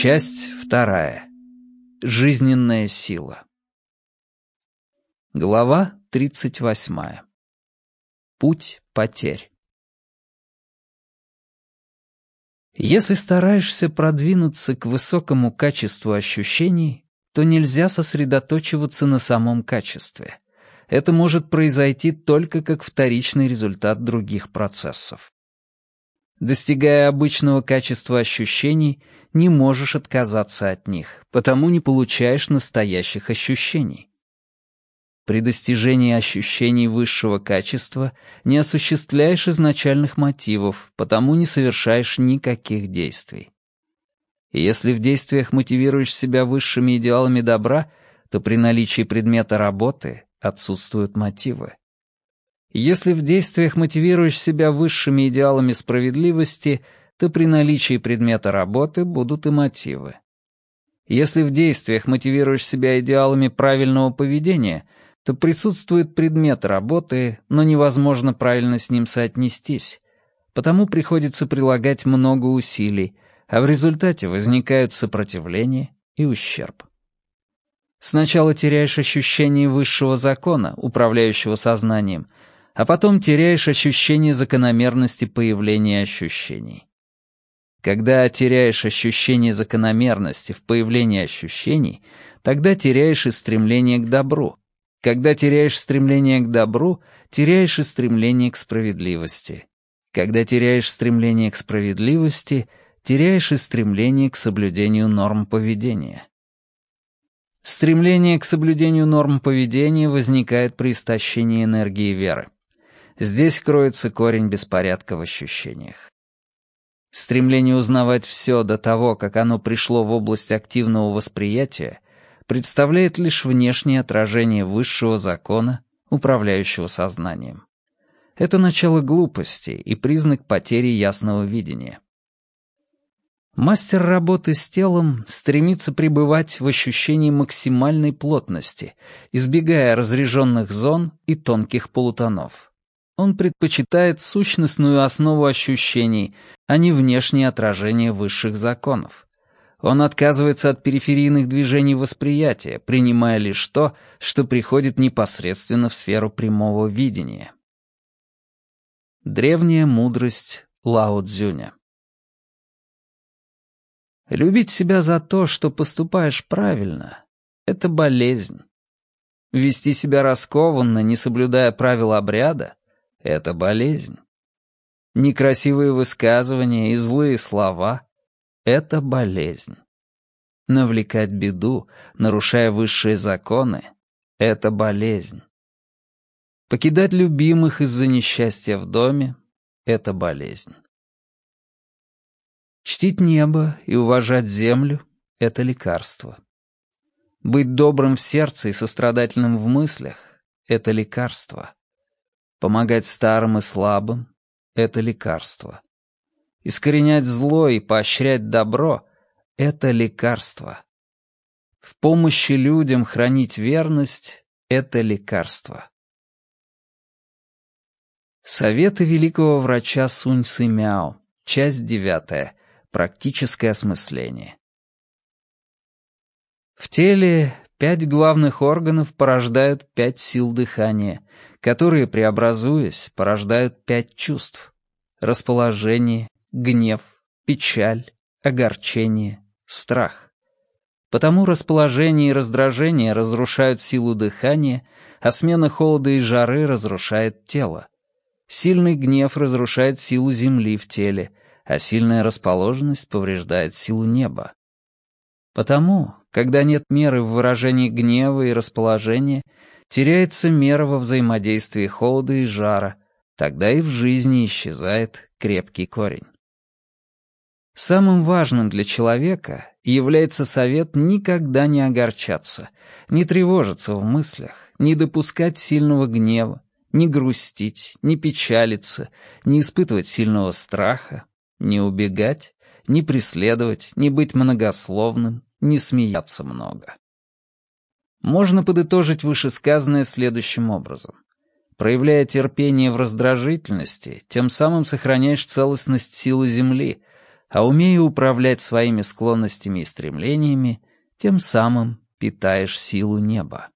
Часть вторая. Жизненная сила. Глава тридцать восьмая. Путь потерь. Если стараешься продвинуться к высокому качеству ощущений, то нельзя сосредоточиваться на самом качестве. Это может произойти только как вторичный результат других процессов. Достигая обычного качества ощущений, не можешь отказаться от них, потому не получаешь настоящих ощущений. При достижении ощущений высшего качества не осуществляешь изначальных мотивов, потому не совершаешь никаких действий. И если в действиях мотивируешь себя высшими идеалами добра, то при наличии предмета работы отсутствуют мотивы. Если в действиях мотивируешь себя высшими идеалами справедливости, то при наличии предмета работы будут и мотивы. Если в действиях мотивируешь себя идеалами правильного поведения, то присутствует предмет работы, но невозможно правильно с ним соотнестись, потому приходится прилагать много усилий, а в результате возникают сопротивление и ущерб. Сначала теряешь ощущение высшего закона, управляющего сознанием, а потом теряешь ощущение закономерности появления ощущений. Когда теряешь ощущение закономерности в появлении ощущений, тогда теряешь и стремление к добру. Когда теряешь стремление к добру, теряешь и стремление к справедливости. Когда теряешь стремление к справедливости, теряешь и стремление к соблюдению норм поведения. Стремление к соблюдению норм поведения возникает при истощении энергии веры. Здесь кроется корень беспорядка в ощущениях. Стремление узнавать все до того, как оно пришло в область активного восприятия, представляет лишь внешнее отражение высшего закона, управляющего сознанием. Это начало глупости и признак потери ясного видения. Мастер работы с телом стремится пребывать в ощущении максимальной плотности, избегая разреженных зон и тонких полутонов. Он предпочитает сущностную основу ощущений, а не внешнее отражение высших законов. Он отказывается от периферийных движений восприятия, принимая лишь то, что приходит непосредственно в сферу прямого видения. Древняя мудрость Лао Цзюня Любить себя за то, что поступаешь правильно — это болезнь. Вести себя раскованно, не соблюдая правил обряда — это болезнь. Некрасивые высказывания и злые слова — это болезнь. Навлекать беду, нарушая высшие законы — это болезнь. Покидать любимых из-за несчастья в доме — это болезнь. Чтить небо и уважать землю — это лекарство. Быть добрым в сердце и сострадательным в мыслях — это лекарство. Помогать старым и слабым — это лекарство. Искоренять зло и поощрять добро — это лекарство. В помощи людям хранить верность — это лекарство. Советы великого врача Сунь Сымяо. Часть девятая. Практическое осмысление. В теле пять главных органов порождают пять сил дыхания, которые, преобразуясь, порождают пять чувств — расположение, гнев, печаль, огорчение, страх. Потому расположение и раздражение разрушают силу дыхания, а смена холода и жары разрушает тело. Сильный гнев разрушает силу земли в теле, а сильная расположенность повреждает силу неба. Потому, когда нет меры в выражении гнева и расположения, теряется мера во взаимодействии холода и жара, тогда и в жизни исчезает крепкий корень. Самым важным для человека является совет никогда не огорчаться, не тревожиться в мыслях, не допускать сильного гнева, не грустить, не печалиться, не испытывать сильного страха, не убегать, не преследовать, не быть многословным, не смеяться много. Можно подытожить вышесказанное следующим образом. Проявляя терпение в раздражительности, тем самым сохраняешь целостность силы Земли, а умея управлять своими склонностями и стремлениями, тем самым питаешь силу неба.